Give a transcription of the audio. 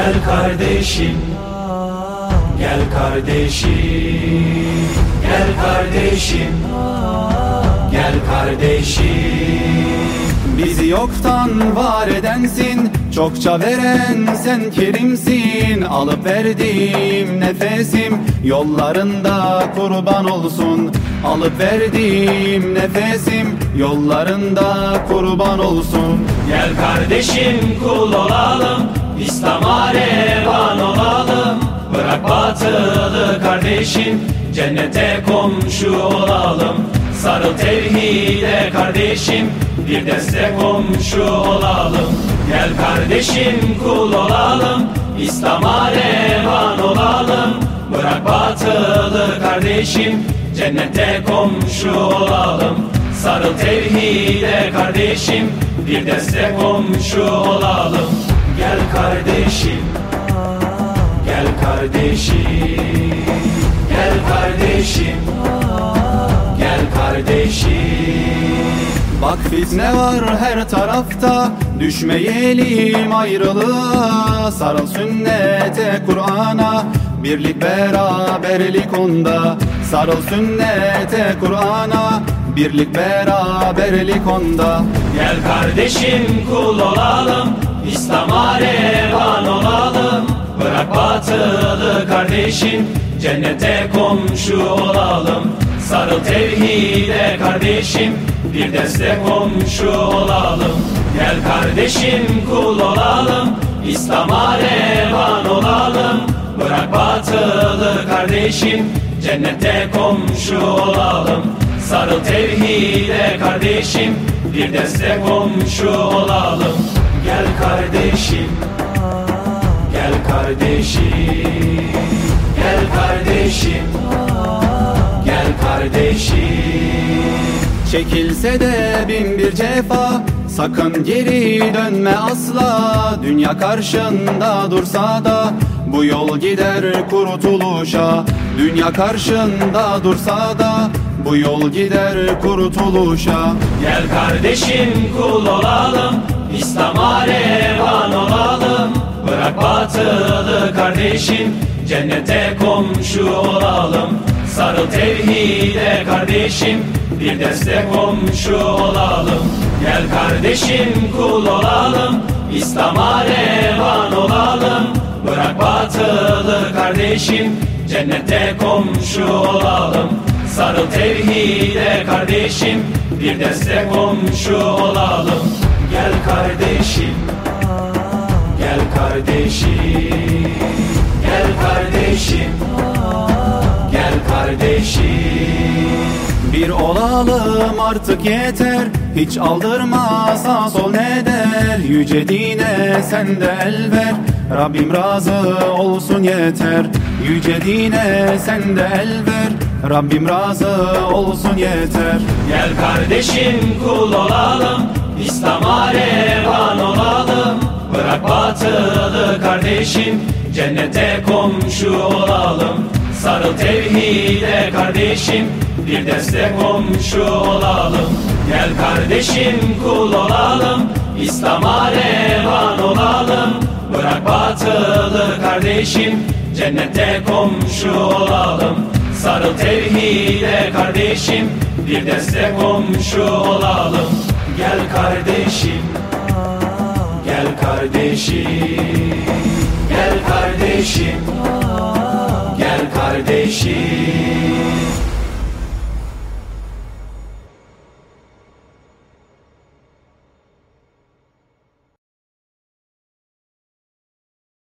Gel kardeşim. Gel kardeşim. Gel kardeşim. Gel kardeşim. Bizi yoktan var edensin. Çokça veren sen kerimsin Alıp verdiğim nefesim Yollarında kurban olsun. Alıp verdiğim nefesim Yollarında kurban olsun. Gel kardeşim kul olalım İslam'a revan olalım Bırak batılı kardeşim. Cennete komşu olalım Sarıl tevhide kardeşim. Bir destek komşu olalım Gel kardeşim kul olalım. İslam'a revan olalım Bırak batılı kardeşim. Cennete komşu olalım Sarıl tevhide kardeşim. Bir destek komşu olalım Gel kardeşim. Gel kardeşim. Gel kardeşim. Gel kardeşim. Bak fitne var her tarafta? Düşmeyelim ayrılığa. Sarıl sünnete Kur'an'a. Birlik beraberlik onda. Sarıl sünnete Kur'an'a. Birlik beraberlik onda. Gel kardeşim kul olalım İslam'a revan olalım. Bırak batılı kardeşim Cennete komşu olalım. Sarıl tevhide kardeşim Bir destek komşu olalım. Gel kardeşim kul olalım. İslam'a revan olalım. Bırak batılı kardeşim Cennete komşu olalım. Sarıl tevhide kardeşim Bir destek komşu olalım Gel kardeşim. Gel kardeşim. Gel kardeşim. Gel kardeşim. Çekilse de bin bir cefa Sakın geri dönme asla. Dünya karşında dursa da Bu yol gider kurtuluşa Dünya karşında dursa da Bu yol gider kurtuluşa Gel kardeşim kul olalım İslam'a revan olalım. Bırak batılı kardeşim Cennete komşu olalım. Sarıl tevhide kardeşim Bir destek komşu olalım. Gel kardeşim kul olalım. İslam'a revan olalım. Bırak batılı kardeşim Cennete komşu olalım. Sarıl tevhide kardeşim Bir destek komşu olalım Gel kardeşim. Gel kardeşim. Gel kardeşim. Gel kardeşim. Bir olalım artık yeter. Hiç aldırma sağ sol ne der? Yüce dine sen de el ver. Rabbim razı olsun yeter. Yüce dine sen de el ver Rabbim razı olsun yeter. Gel kardeşim kul olalım İslam'a revan olalım. Bırak batılı kardeşim Cennete komşu olalım. Sarıl tevhide kardeşim Bir destek komşu olalım. Gel kardeşim kul olalım İslam'a revan olalım. Bırak batılı kardeşim Cennete komşu olalım Sarıl tevhide kardeşim Bir destek komşu olalım. Gel kardeşim Gel kardeşim Gel kardeşim Gel kardeşim